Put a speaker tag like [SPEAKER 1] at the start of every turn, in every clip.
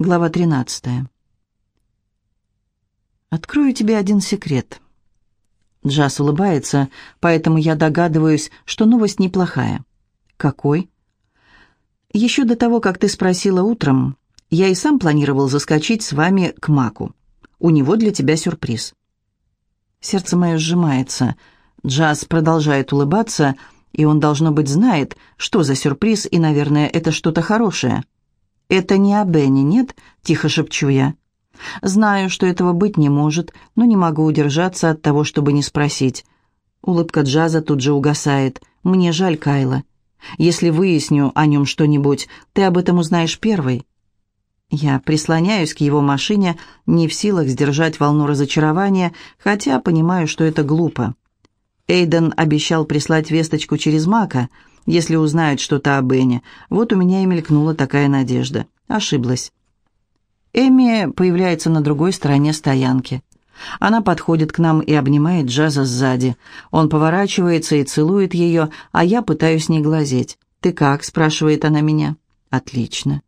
[SPEAKER 1] Глава 13. Открою тебе один секрет. Джаз улыбается, поэтому я догадываюсь, что новость неплохая. Какой? Еще до того, как ты спросила утром, я и сам планировал заскочить с вами к Маку. У него для тебя сюрприз. Сердце мое сжимается. Джаз продолжает улыбаться, и он, должно быть, знает, что за сюрприз, и, наверное, это что-то хорошее. «Это не о Бенни, нет?» — тихо шепчу я. Знаю, что этого быть не может, но не могу удержаться от того, чтобы не спросить. Улыбка Джаза тут же угасает. «Мне жаль Кайла. Если выясню о нем что-нибудь, ты об этом узнаешь первой». Я прислоняюсь к его машине, не в силах сдержать волну разочарования, хотя понимаю, что это глупо. Эйден обещал прислать весточку через Мака — если узнают что-то о Бене. Вот у меня и мелькнула такая надежда. Ошиблась. Эми появляется на другой стороне стоянки. Она подходит к нам и обнимает Джаза сзади. Он поворачивается и целует ее, а я пытаюсь не глазеть. «Ты как?» – спрашивает она меня. «Отлично.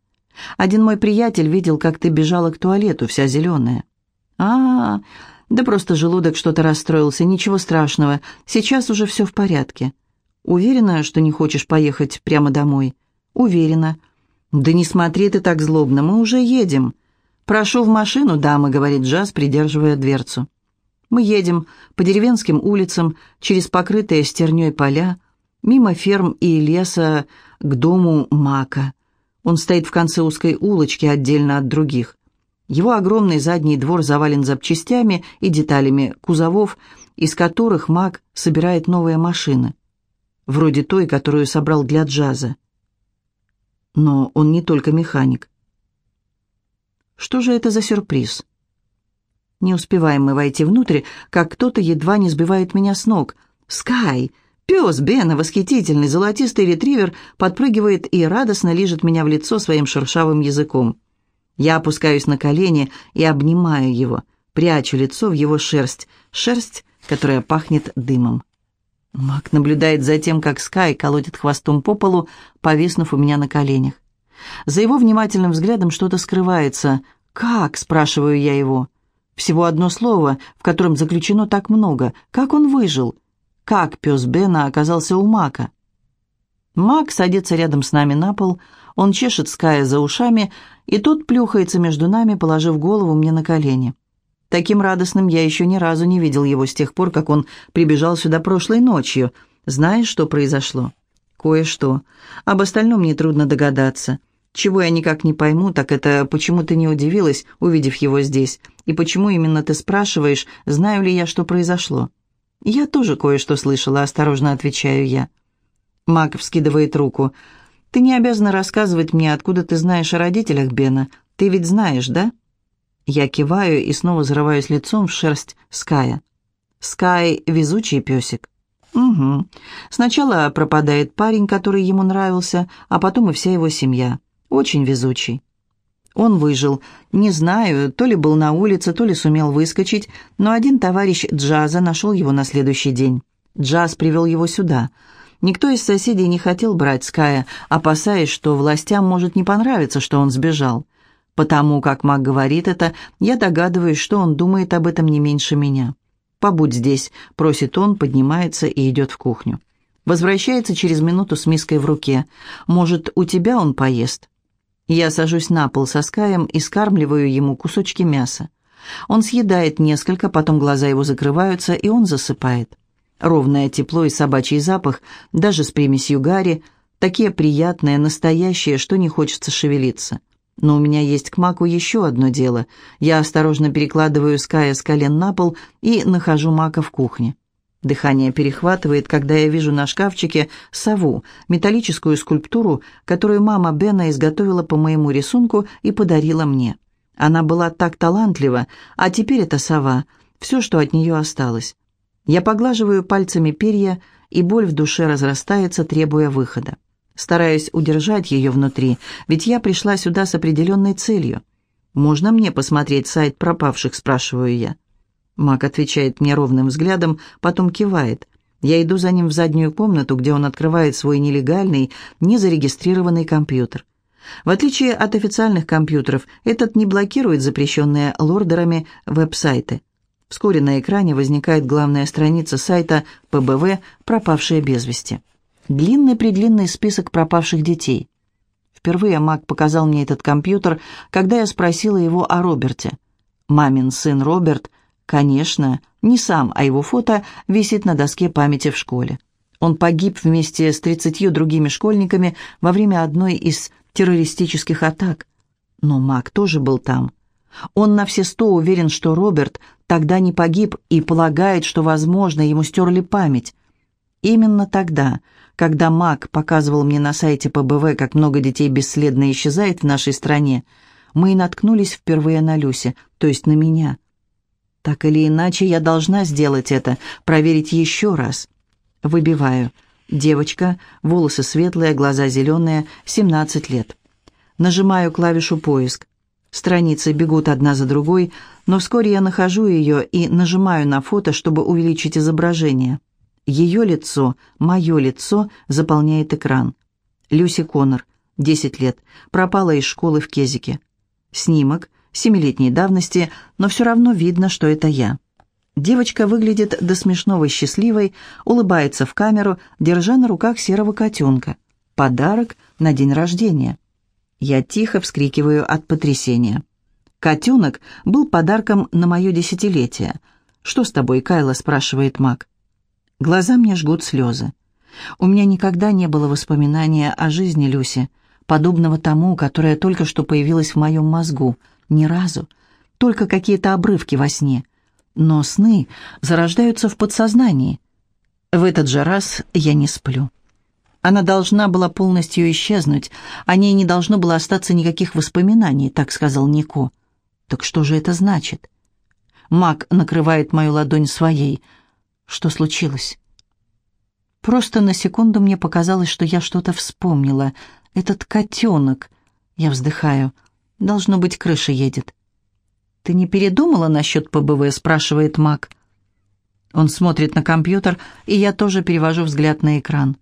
[SPEAKER 1] Один мой приятель видел, как ты бежала к туалету, вся зеленая». А, -а, а Да просто желудок что-то расстроился, ничего страшного. Сейчас уже все в порядке». Уверена, что не хочешь поехать прямо домой? Уверена. Да не смотри ты так злобно, мы уже едем. Прошу в машину, дама, говорит Джаз, придерживая дверцу. Мы едем по деревенским улицам, через покрытые стерней поля, мимо ферм и леса к дому Мака. Он стоит в конце узкой улочки, отдельно от других. Его огромный задний двор завален запчастями и деталями кузовов, из которых Мак собирает новые машины вроде той, которую собрал для джаза. Но он не только механик. Что же это за сюрприз? Не успеваем мы войти внутрь, как кто-то едва не сбивает меня с ног. «Скай!» Пес Бена, восхитительный золотистый ретривер, подпрыгивает и радостно лижет меня в лицо своим шершавым языком. Я опускаюсь на колени и обнимаю его, прячу лицо в его шерсть, шерсть, которая пахнет дымом. Мак наблюдает за тем, как Скай колотит хвостом по полу, повиснув у меня на коленях. За его внимательным взглядом что-то скрывается. «Как?» – спрашиваю я его. Всего одно слово, в котором заключено так много. Как он выжил? Как пес Бена оказался у Мака? Мак садится рядом с нами на пол, он чешет Ская за ушами, и тот плюхается между нами, положив голову мне на колени. Таким радостным я еще ни разу не видел его с тех пор, как он прибежал сюда прошлой ночью. Знаешь, что произошло? Кое-что. Об остальном мне трудно догадаться. Чего я никак не пойму, так это почему ты не удивилась, увидев его здесь, и почему именно ты спрашиваешь, знаю ли я, что произошло. Я тоже кое-что слышала, осторожно отвечаю я. Мак вскидывает руку. Ты не обязана рассказывать мне, откуда ты знаешь о родителях Бена. Ты ведь знаешь, да? Я киваю и снова зарываюсь лицом в шерсть Ская. Скай — везучий песик. Угу. Сначала пропадает парень, который ему нравился, а потом и вся его семья. Очень везучий. Он выжил. Не знаю, то ли был на улице, то ли сумел выскочить, но один товарищ Джаза нашел его на следующий день. Джаз привел его сюда. Никто из соседей не хотел брать Ская, опасаясь, что властям может не понравиться, что он сбежал. Потому как Мак говорит это, я догадываюсь, что он думает об этом не меньше меня. «Побудь здесь», — просит он, поднимается и идет в кухню. Возвращается через минуту с миской в руке. «Может, у тебя он поест?» Я сажусь на пол со Скаем и скармливаю ему кусочки мяса. Он съедает несколько, потом глаза его закрываются, и он засыпает. Ровное тепло и собачий запах, даже с примесью гари, такие приятные, настоящие, что не хочется шевелиться. Но у меня есть к Маку еще одно дело. Я осторожно перекладываю Ская с колен на пол и нахожу Мака в кухне. Дыхание перехватывает, когда я вижу на шкафчике сову, металлическую скульптуру, которую мама Бена изготовила по моему рисунку и подарила мне. Она была так талантлива, а теперь это сова, все, что от нее осталось. Я поглаживаю пальцами перья, и боль в душе разрастается, требуя выхода. Стараюсь удержать ее внутри, ведь я пришла сюда с определенной целью. «Можно мне посмотреть сайт пропавших?» – спрашиваю я. Мак отвечает мне ровным взглядом, потом кивает. Я иду за ним в заднюю комнату, где он открывает свой нелегальный, незарегистрированный компьютер. В отличие от официальных компьютеров, этот не блокирует запрещенные лордерами веб-сайты. Вскоре на экране возникает главная страница сайта ПБВ «Пропавшие без вести». Длинный-предлинный список пропавших детей. Впервые Мак показал мне этот компьютер, когда я спросила его о Роберте. Мамин сын Роберт, конечно, не сам, а его фото висит на доске памяти в школе. Он погиб вместе с тридцатью другими школьниками во время одной из террористических атак. Но Мак тоже был там. Он на все сто уверен, что Роберт тогда не погиб и полагает, что, возможно, ему стерли память. Именно тогда, когда Мак показывал мне на сайте ПБВ, как много детей бесследно исчезает в нашей стране, мы и наткнулись впервые на Люси, то есть на меня. Так или иначе, я должна сделать это, проверить еще раз. Выбиваю. Девочка, волосы светлые, глаза зеленые, 17 лет. Нажимаю клавишу «Поиск». Страницы бегут одна за другой, но вскоре я нахожу ее и нажимаю на фото, чтобы увеличить изображение. Ее лицо, мое лицо, заполняет экран. Люси Коннор, 10 лет, пропала из школы в Кезике. Снимок, семилетней давности, но все равно видно, что это я. Девочка выглядит до смешного счастливой, улыбается в камеру, держа на руках серого котенка. Подарок на день рождения. Я тихо вскрикиваю от потрясения. Котенок был подарком на мое десятилетие. «Что с тобой, Кайла?» – спрашивает Мак. Глаза мне жгут слезы. У меня никогда не было воспоминания о жизни Люси, подобного тому, которое только что появилось в моем мозгу. Ни разу. Только какие-то обрывки во сне. Но сны зарождаются в подсознании. В этот же раз я не сплю. Она должна была полностью исчезнуть, о ней не должно было остаться никаких воспоминаний, так сказал Нико. Так что же это значит? Мак накрывает мою ладонь своей. Что случилось? Просто на секунду мне показалось, что я что-то вспомнила. Этот котенок. Я вздыхаю. Должно быть, крыша едет. «Ты не передумала насчет ПБВ?» – спрашивает Мак. Он смотрит на компьютер, и я тоже перевожу взгляд на экран.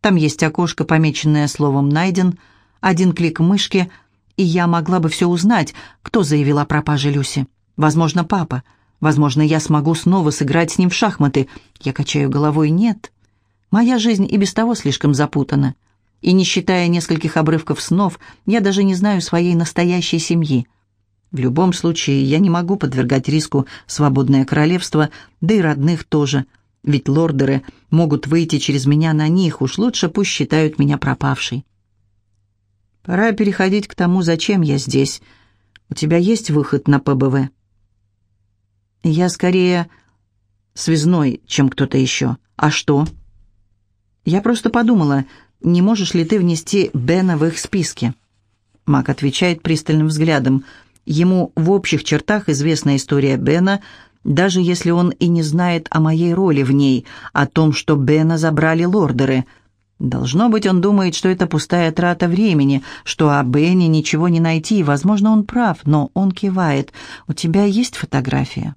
[SPEAKER 1] Там есть окошко, помеченное словом «найден», один клик мышки, и я могла бы все узнать, кто заявил о пропаже Люси. Возможно, папа. Возможно, я смогу снова сыграть с ним в шахматы. Я качаю головой «нет». Моя жизнь и без того слишком запутана. И не считая нескольких обрывков снов, я даже не знаю своей настоящей семьи. В любом случае, я не могу подвергать риску свободное королевство, да и родных тоже – ведь лордеры могут выйти через меня на них, уж лучше пусть считают меня пропавшей. Пора переходить к тому, зачем я здесь. У тебя есть выход на ПБВ? Я скорее связной, чем кто-то еще. А что? Я просто подумала, не можешь ли ты внести Бена в их списки? Мак отвечает пристальным взглядом. Ему в общих чертах известна история Бена – даже если он и не знает о моей роли в ней, о том, что Бена забрали лордеры. Должно быть, он думает, что это пустая трата времени, что о Бене ничего не найти, возможно, он прав, но он кивает. «У тебя есть фотография?»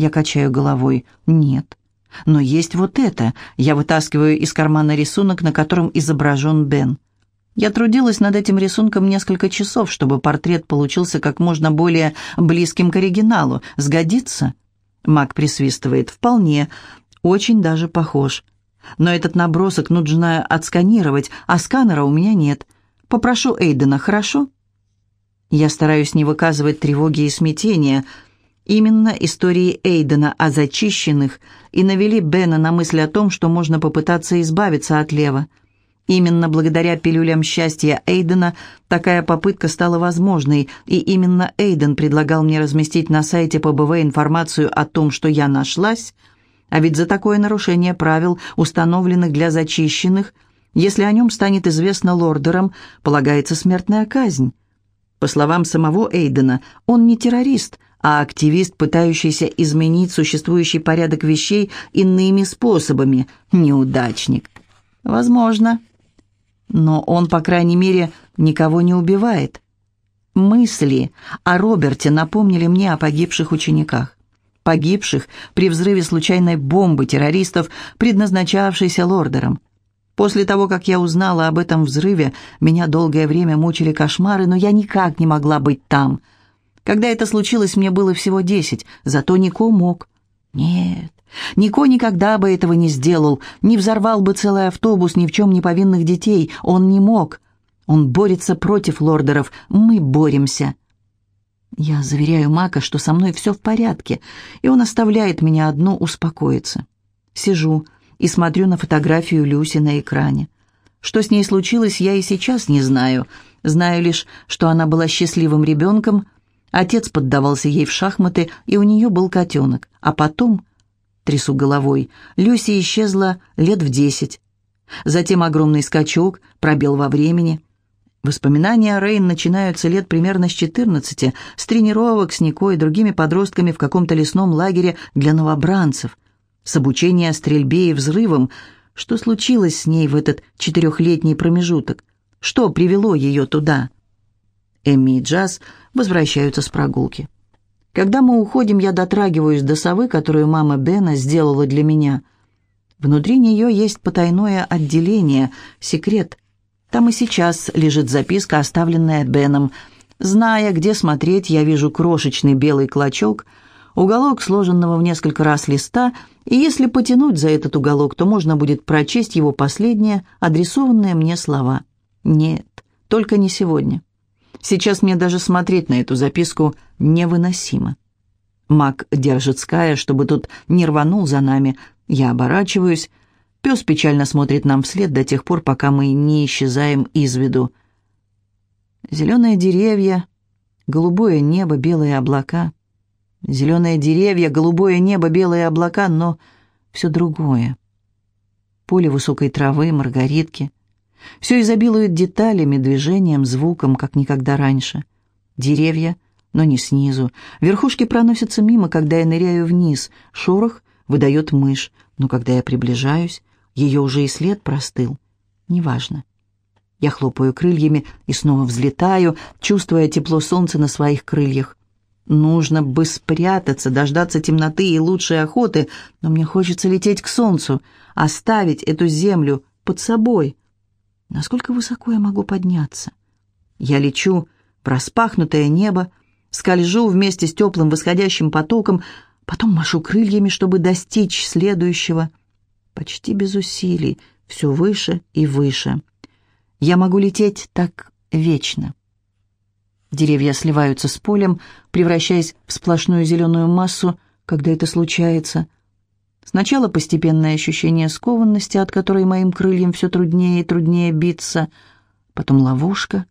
[SPEAKER 1] Я качаю головой. «Нет». «Но есть вот это». Я вытаскиваю из кармана рисунок, на котором изображен Бен. Я трудилась над этим рисунком несколько часов, чтобы портрет получился как можно более близким к оригиналу. Сгодится?» Мак присвистывает. «Вполне. Очень даже похож. Но этот набросок нужно отсканировать, а сканера у меня нет. Попрошу Эйдена, хорошо?» Я стараюсь не выказывать тревоги и смятения. Именно истории Эйдена о зачищенных и навели Бена на мысль о том, что можно попытаться избавиться от Лева – Именно благодаря пилюлям счастья Эйдена такая попытка стала возможной, и именно Эйден предлагал мне разместить на сайте ПБВ информацию о том, что я нашлась, а ведь за такое нарушение правил, установленных для зачищенных, если о нем станет известно лордерам, полагается смертная казнь. По словам самого Эйдена, он не террорист, а активист, пытающийся изменить существующий порядок вещей иными способами. Неудачник. Возможно но он, по крайней мере, никого не убивает. Мысли о Роберте напомнили мне о погибших учениках. Погибших при взрыве случайной бомбы террористов, предназначавшейся лордером. После того, как я узнала об этом взрыве, меня долгое время мучили кошмары, но я никак не могла быть там. Когда это случилось, мне было всего десять, зато Нико мог. Нет, Нико никогда бы этого не сделал, не взорвал бы целый автобус ни в чем не повинных детей. Он не мог. Он борется против лордеров. Мы боремся. Я заверяю Мака, что со мной все в порядке, и он оставляет меня одну успокоиться. Сижу и смотрю на фотографию Люси на экране. Что с ней случилось, я и сейчас не знаю. Знаю лишь, что она была счастливым ребенком, отец поддавался ей в шахматы, и у нее был котенок. А потом, трясу головой, Люси исчезла лет в десять. Затем огромный скачок, пробел во времени. Воспоминания о Рейн начинаются лет примерно с 14, с тренировок с Никой и другими подростками в каком-то лесном лагере для новобранцев, с обучения стрельбе и взрывам. Что случилось с ней в этот четырехлетний промежуток? Что привело ее туда? Эмми и Джаз возвращаются с прогулки. Когда мы уходим, я дотрагиваюсь до совы, которую мама Бена сделала для меня. Внутри нее есть потайное отделение, секрет. Там и сейчас лежит записка, оставленная Беном. Зная, где смотреть, я вижу крошечный белый клочок, уголок сложенного в несколько раз листа, и если потянуть за этот уголок, то можно будет прочесть его последние, адресованные мне слова. Нет, только не сегодня. Сейчас мне даже смотреть на эту записку невыносимо. Мак держит Ская, чтобы тот не рванул за нами. Я оборачиваюсь. Пес печально смотрит нам вслед до тех пор, пока мы не исчезаем из виду. Зеленые деревья, голубое небо, белые облака. Зеленые деревья, голубое небо, белые облака, но все другое. Поле высокой травы, маргаритки. Все изобилует деталями, движением, звуком, как никогда раньше. Деревья, но не снизу. Верхушки проносятся мимо, когда я ныряю вниз. Шорох выдает мышь, но когда я приближаюсь, ее уже и след простыл. Неважно. Я хлопаю крыльями и снова взлетаю, чувствуя тепло солнца на своих крыльях. Нужно бы спрятаться, дождаться темноты и лучшей охоты, но мне хочется лететь к солнцу, оставить эту землю под собой. Насколько высоко я могу подняться? Я лечу в распахнутое небо, скольжу вместе с теплым восходящим потоком, потом машу крыльями, чтобы достичь следующего почти без усилий, все выше и выше. Я могу лететь так вечно. Деревья сливаются с полем, превращаясь в сплошную зеленую массу, когда это случается. Сначала постепенное ощущение скованности, от которой моим крыльям все труднее и труднее биться, потом ловушка,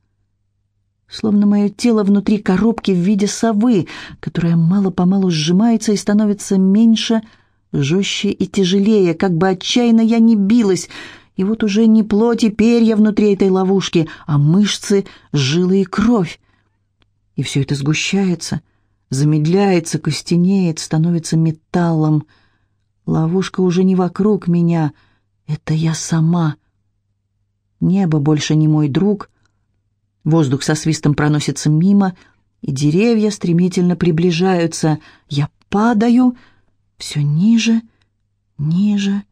[SPEAKER 1] словно мое тело внутри коробки в виде совы, которая мало-помалу сжимается и становится меньше, жестче и тяжелее, как бы отчаянно я не билась, и вот уже не плоть и перья внутри этой ловушки, а мышцы, жилы и кровь. И все это сгущается, замедляется, костенеет, становится металлом. Ловушка уже не вокруг меня, это я сама. Небо больше не мой друг. Воздух со свистом проносится мимо, и деревья стремительно приближаются. Я падаю, все ниже, ниже,